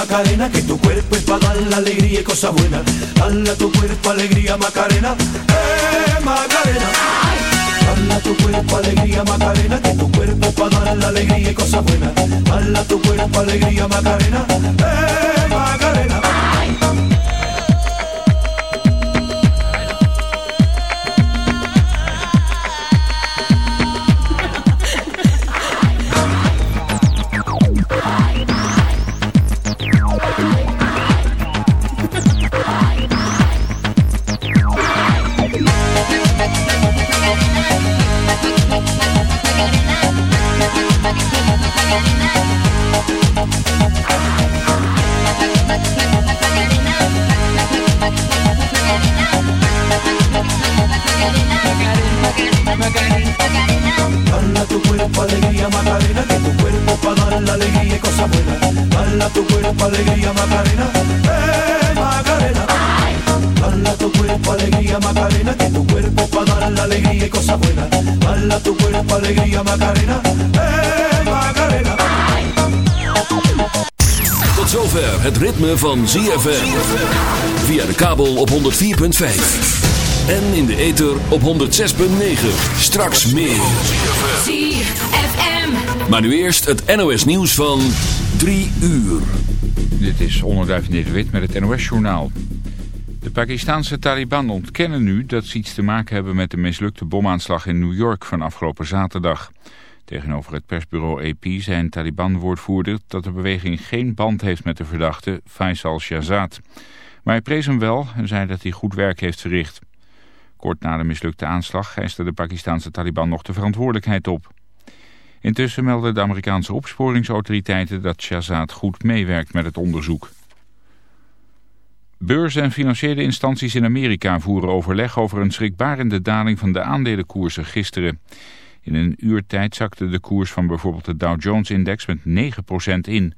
Macarena, que tu cuerpo es para dar la alegría y cosas buenas. Dale a tu cuerpo alegría Macarena, eh Macarena. Dale a tu cuerpo alegría Macarena, que tu cuerpo es para dar la alegría y cosas buenas. Dale a tu cuerpo alegría Macarena, eh Macarena. Dala tu cuerpo alegría Macarena, eh Macarena. Dala tu cuerpo alegría Macarena, que tu cuerpo para dar la alegría y cosas buenas. Dala tu cuerpo alegría Macarena, eh Macarena. Tot zover het ritme van ZFM. Via de kabel op 104.5. En in de ether op 106.9. Straks meer. ZFM. Maar nu eerst het NOS nieuws van 3 uur. Dit is Onderduif Nederwit met het NOS-journaal. De Pakistanse Taliban ontkennen nu dat ze iets te maken hebben met de mislukte bomaanslag in New York van afgelopen zaterdag. Tegenover het persbureau AP zei een Taliban-woordvoerder dat de beweging geen band heeft met de verdachte Faisal Shahzad. Maar hij prees hem wel en zei dat hij goed werk heeft verricht. Kort na de mislukte aanslag eiste de Pakistanse Taliban nog de verantwoordelijkheid op. Intussen melden de Amerikaanse opsporingsautoriteiten dat Shahzad goed meewerkt met het onderzoek. Beurzen en financiële instanties in Amerika voeren overleg over een schrikbarende daling van de aandelenkoersen gisteren. In een uur tijd zakte de koers van bijvoorbeeld de Dow Jones-index met 9% in.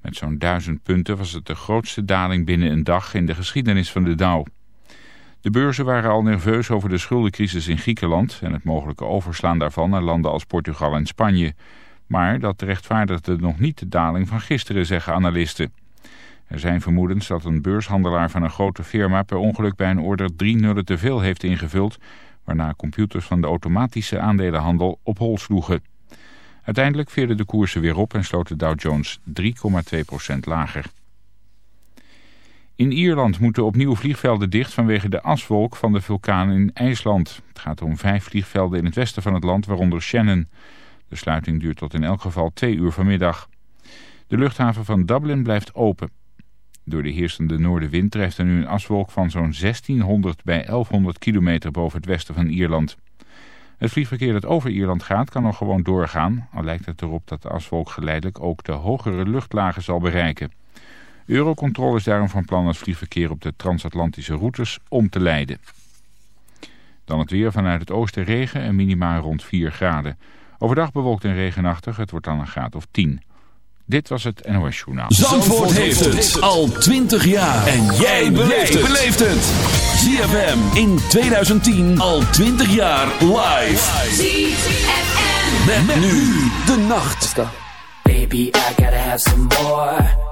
Met zo'n 1000 punten was het de grootste daling binnen een dag in de geschiedenis van de Dow. De beurzen waren al nerveus over de schuldencrisis in Griekenland en het mogelijke overslaan daarvan naar landen als Portugal en Spanje. Maar dat rechtvaardigde nog niet de daling van gisteren, zeggen analisten. Er zijn vermoedens dat een beurshandelaar van een grote firma per ongeluk bij een order drie nullen te veel heeft ingevuld, waarna computers van de automatische aandelenhandel op hol sloegen. Uiteindelijk veerden de koersen weer op en sloot de Dow Jones 3,2% lager. In Ierland moeten opnieuw vliegvelden dicht vanwege de aswolk van de vulkaan in IJsland. Het gaat om vijf vliegvelden in het westen van het land, waaronder Shannon. De sluiting duurt tot in elk geval twee uur vanmiddag. De luchthaven van Dublin blijft open. Door de heersende noordenwind drijft er nu een aswolk van zo'n 1600 bij 1100 kilometer boven het westen van Ierland. Het vliegverkeer dat over Ierland gaat kan nog gewoon doorgaan, al lijkt het erop dat de aswolk geleidelijk ook de hogere luchtlagen zal bereiken. Eurocontrole is daarom van plan het vliegverkeer op de transatlantische routes om te leiden. Dan het weer vanuit het oosten regen en minimaal rond 4 graden. Overdag bewolkt en regenachtig, het wordt dan een graad of 10. Dit was het NOS Journaal. Zandvoort, heeft het al 20 jaar. En jij beleeft het. ZFM in 2010 al 20 jaar live. ZFM. Met, nu de nacht. Baby, I gotta have some more.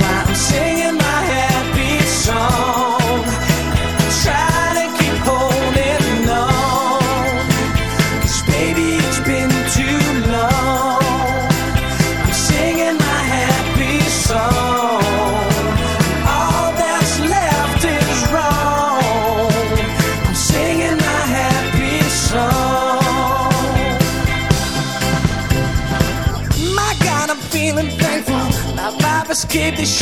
why I'm saying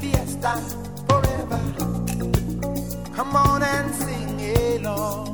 fiesta forever. Come on and sing along.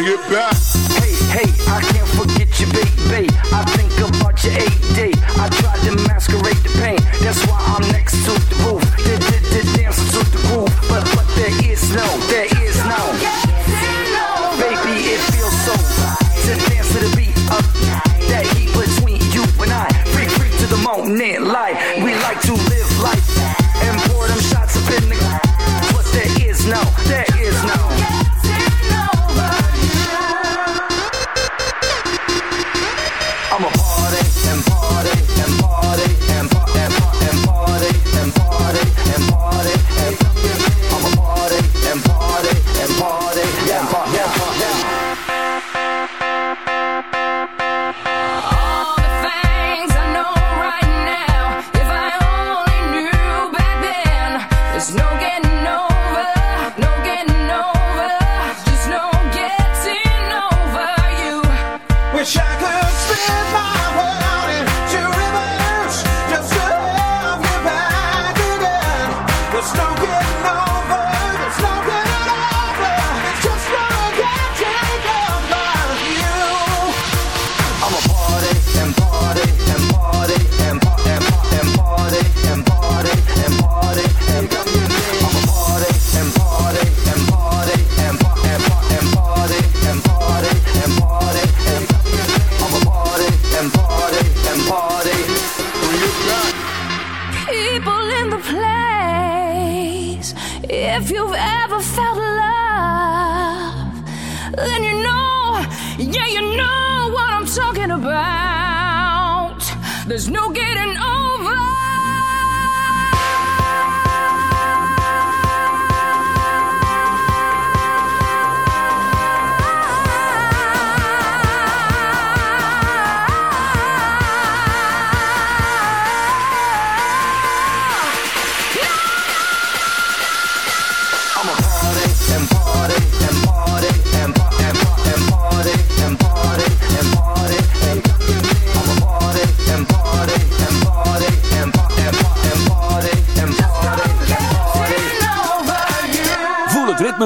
bring it back. Hey, hey, I can't forget you, baby. I think about your AD. I tried to masquerade the pain. That's why I'm next to the roof. Did, dance to the groove. But, but there is no, there is talking about. There's no getting over.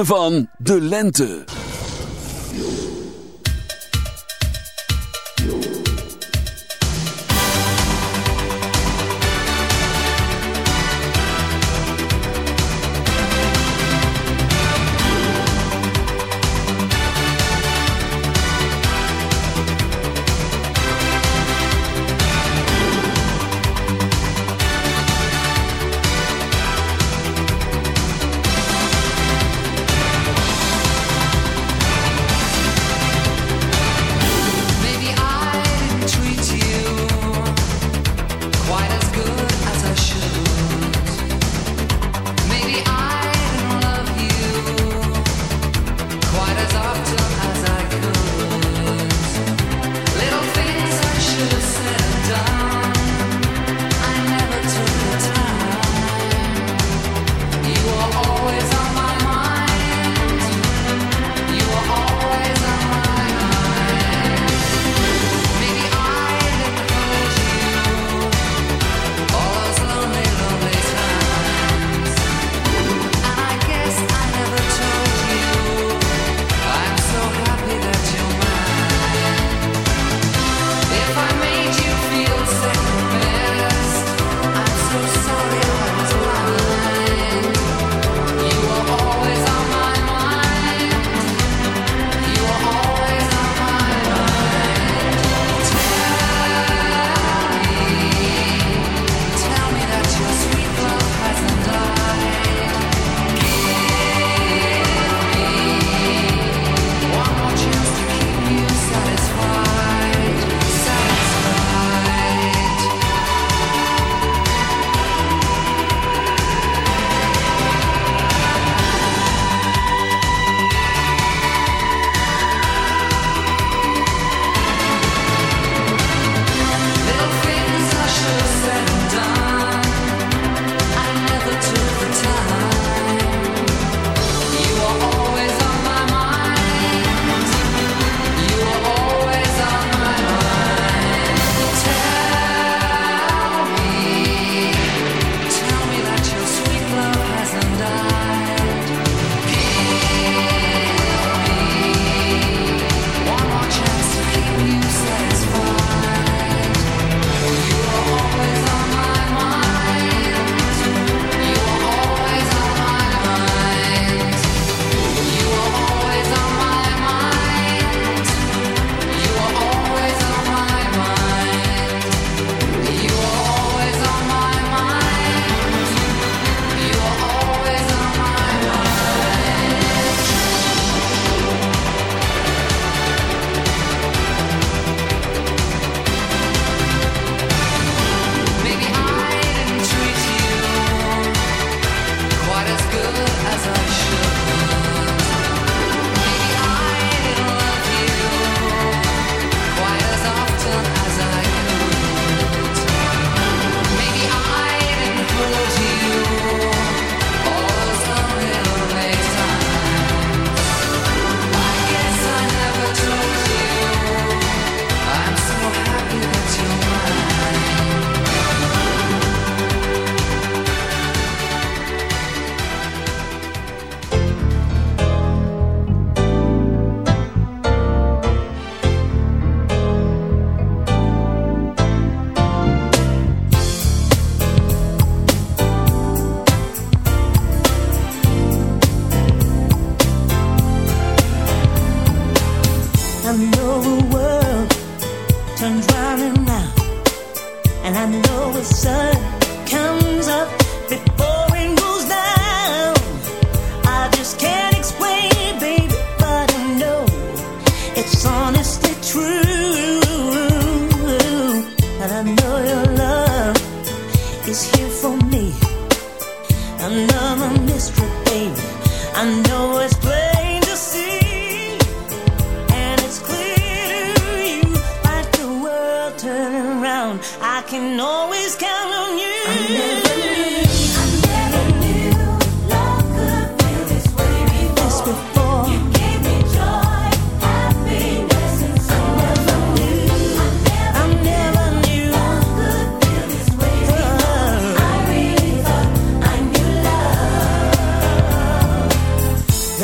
van de lente.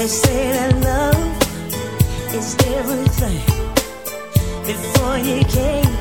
They say that love is everything. Before you came.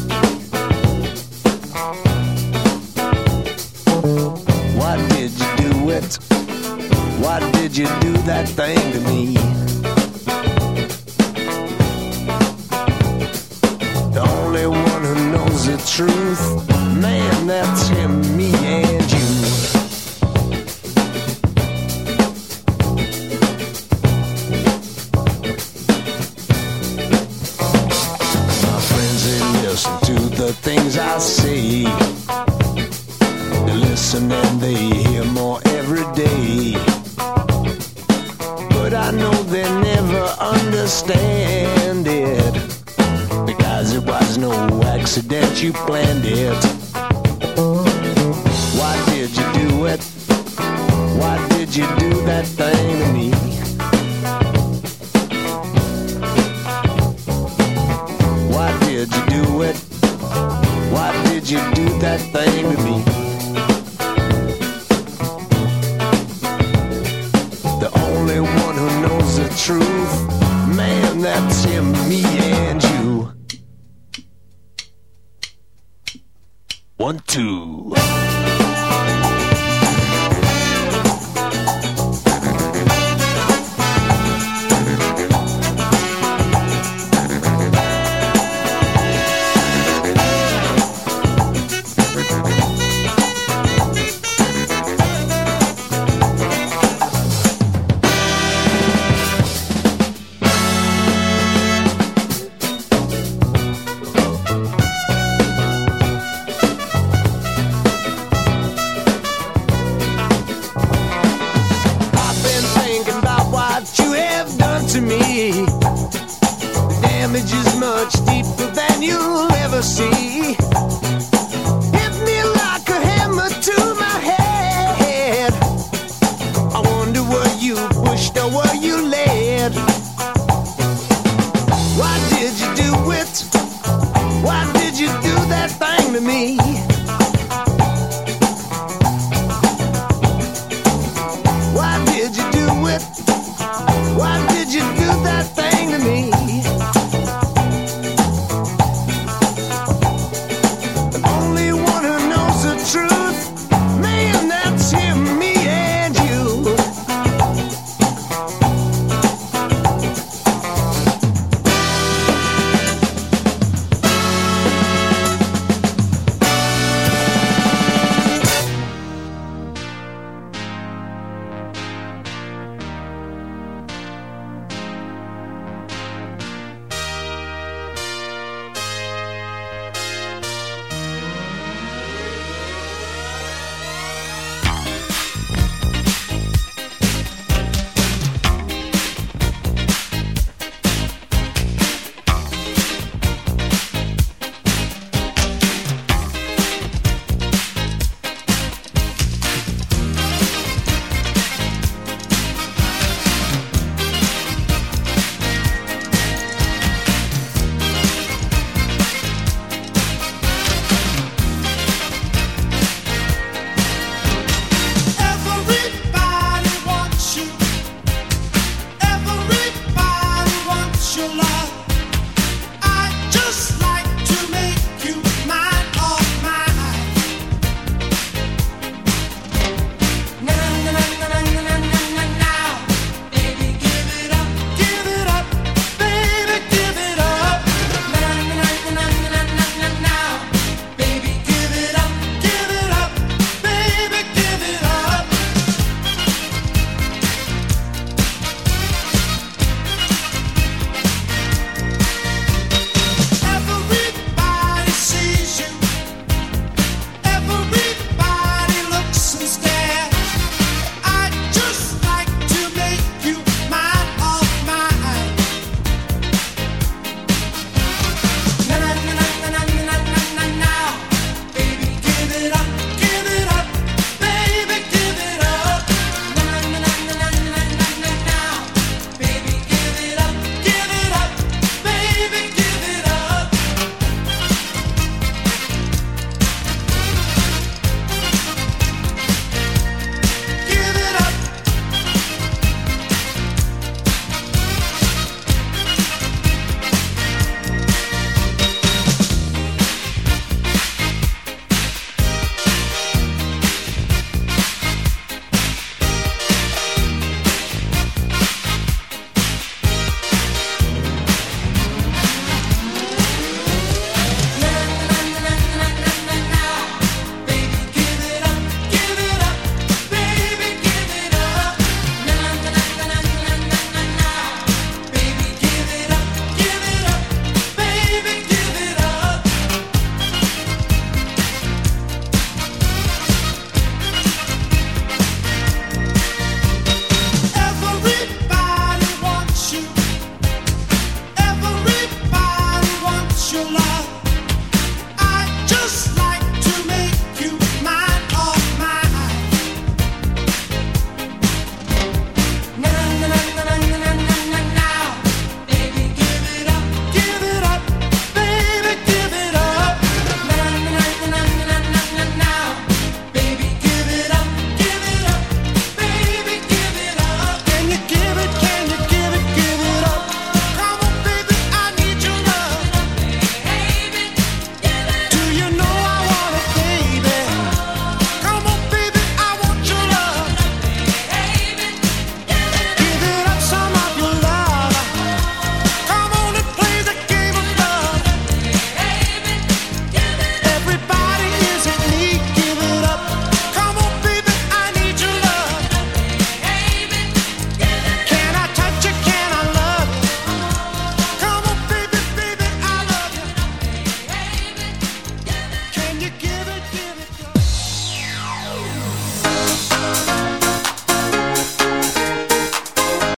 two.